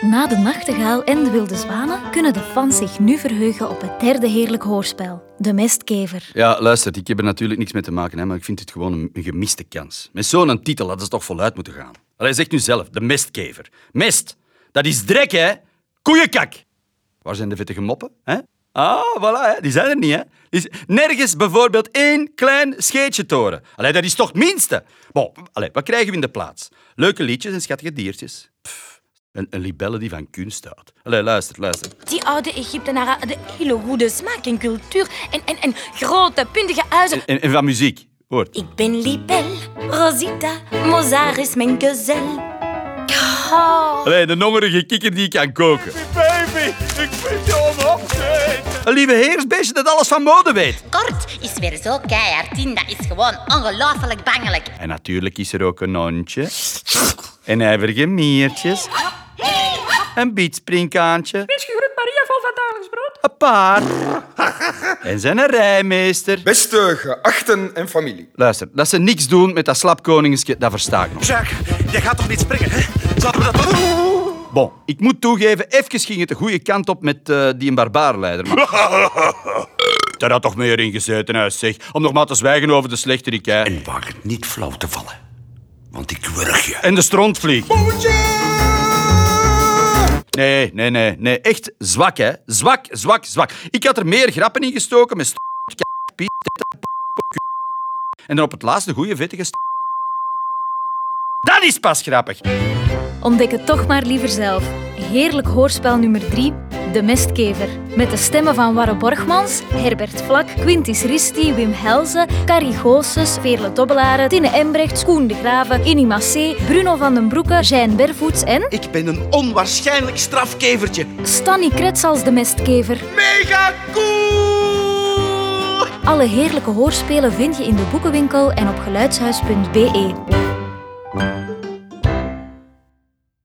Na de nachtegaal en de wilde zwanen kunnen de fans zich nu verheugen op het derde heerlijk hoorspel, De Mestkever. Ja, luister, ik heb er natuurlijk niks mee te maken, hè, maar ik vind het gewoon een, gemiste kans. Met zo'n titel hadden ze toch voluit moeten gaan. Allee, zegt nu zelf, de mestkever. Mest, dat is drek, hè? Koeienkak. Waar zijn de vettige moppen, hè? Ah, voilà, hè. die zijn er niet, hè? Er nergens bijvoorbeeld één klein scheetje toren. Allee, dat is toch het minste. Bon, allee, wat krijgen we in de plaats? Leuke liedjes en schattige diertjes. Een, een libelle die van kunst houdt. Allee, luister, luister. Die oude Egyptenaren hadden hele goede smaak en cultuur en, en, en grote, puntige huizen. En, en van muziek, hoort. Ik ben Libel, Rosita, Mozart is mijn gezel. Oh. Allee, de hongerige kikker die kan koken. Baby, ik vind je. Een lieve heersbeestje dat alles van mode weet. Kort is weer zo keihard in, dat is gewoon ongelooflijk bangelijk. En natuurlijk is er ook een hondje. En ijverige miertjes. Een bietspringkaantje. Geschuurd Maria van van Dagelijksbrood. Een paard. En zijn een rijmeester. Beste geachten en familie. Luister, dat ze niks doen met dat slapkoningske, dat versta ik nog. Jacques, jij gaat toch niet springen, hè? We dat doen? Bon, ik moet toegeven, even ging het de goede kant op met eh, die een barbaarleider. Maar... Daar had toch meer in gezeten, huis, zeg. Om nog maar te zwijgen over de slechterikij. En waag het niet flauw te vallen. Want ik wurg je. En de strontvlieg. Nee, nee, nee, nee. Echt zwak, hè. Zwak, zwak, zwak. Ik had er meer grappen in gestoken met st... k- piet, En dan op het laatste goede vettige st... Dat is pas grappig. Ontdek het toch maar liever zelf. Heerlijk hoorspel nummer 3, De Mestkever. Met de stemmen van Warre Borgmans, Herbert Vlak, Quintus Risti, Wim Helze, Carrie Goossens, Veerle Dobbelaren, Tine Embrecht, Koen de Graven, Innie Massé, Bruno van den Broeke, Jean Bervoets en Ik ben een onwaarschijnlijk strafkevertje. Stanny Krets als De Mestkever. Mega cool! Alle heerlijke hoorspelen vind je in de boekenwinkel en op geluidshuis.be.